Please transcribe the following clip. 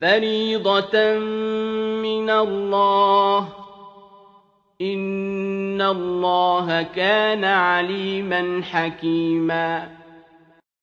فريضة من الله إن الله كان عليما حكيما